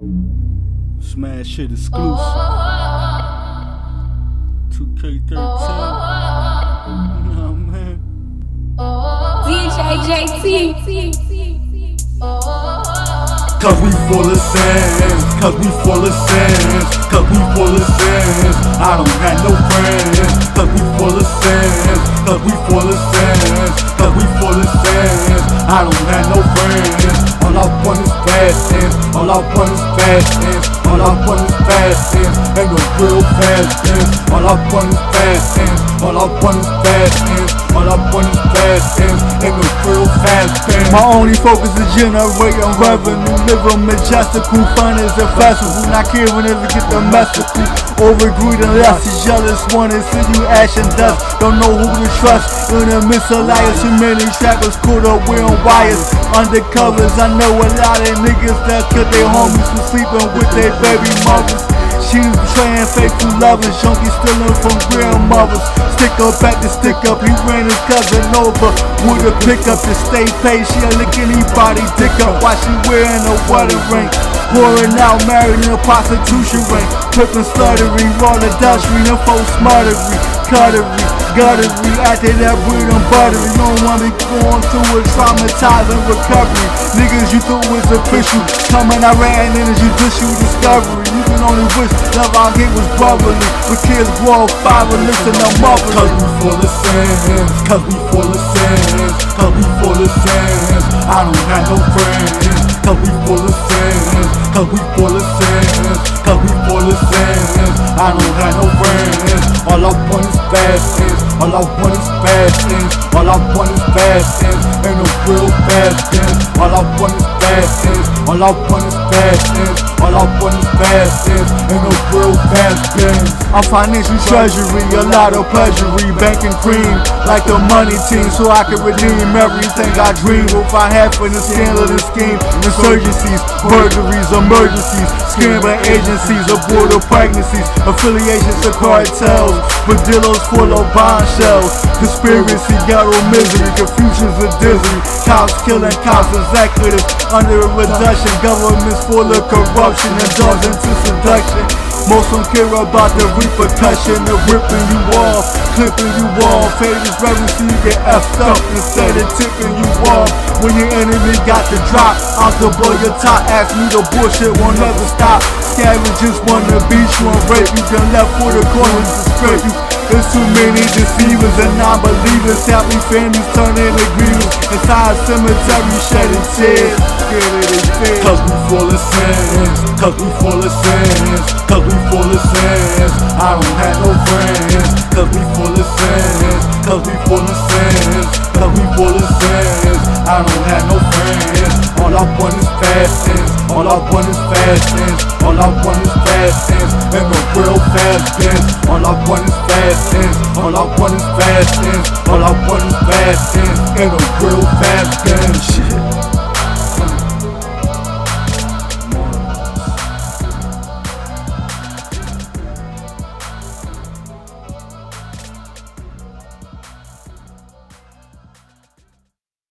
Smash shit exclusive. 2K13. You know what DJ JT. Cause we full of sins, cause we full of sins, cause we full of sins. I don't have no friends, cause we full of sins, cause we full of sins, cause we full of sins. I don't have no friends. All I want is bad things, all I want is bad things, all I want is bad things, and the real bad things. All I want is bad things, all I want is bad things, all I want is bad things, and the real fast things. My only focus is generating revenue, living majestical, fun is festival. Not caring if it get the messical. Over greed and lust, jealous, wanna see you ash and dust. Don't know who to trust. In the miscellaneous, too many trappers caught up wearing wires. Undercovers, I know a lot of niggas that cut their homies from sleeping with their baby mothers. She was betraying faithful lovers, junkie stealing from grandmothers. Stick up at the stick up, he ran his cousin over with a pickup to stay paid. She lick anybody dick up while she wearing a wedding ring. Pouring out, married in a prostitution ring. Pippin' sluttery, raw adultery, info smartery, cuttery, guttery. After that, breed and buttery. You don't want me going through a traumatizing recovery. Niggas you thought was official, coming I ran in a judicial discovery. Can only wish love out here was brotherly. But kids grow fatherless and no Cause we full of sins, cause we full of sins, cause we full of sins. I don't have no friends, cause we full of sins, cause we full of sins, cause we full of sins. I don't have no friends. All I want is bad things, all I want is bad things, all I want is bad things, and no real bad things. All I want is bad things, all I want is things, all I want is things, and no real bad things. I'm financial treasury, a lot of pleasury, banking cream like the money team, so I can redeem everything I dream. If I have for the scandal and scheme, insurgencies, burglaries, emergencies, scamming agencies, aborted pregnancies, affiliations to cartels, padillos full of bombshells, conspiracy, ghetto misery, confusions of dizzy, cops killing cops, executives under a reduction, governments full of corruption, and indulging into seduction. Most don't care about the repercussion of ripping you off, clipping you off. Haters rather see you get effed up instead of tipping you off. When your enemy got the drop, I'll blow your top. Ask me the bullshit won't never stop. Scavengers wanna beat you and rape you, then left for the corners to scrape you. There's too many deceivers and non-believers. Happy families turning to grievers. Inside a cemetery shedding tears. Their fears. Cause we full of sins, cause we full of sins, cause we full of sins. I don't have no friends, cause we full of sins, cause we full of sins, cause we full of sins. I don't have no friends. All I want is bad things, all I want is bad things, all I want is bad things, and the real bad things. All I want is bad things, all I want is bad things, all I want is things, and the real bad things. Shit.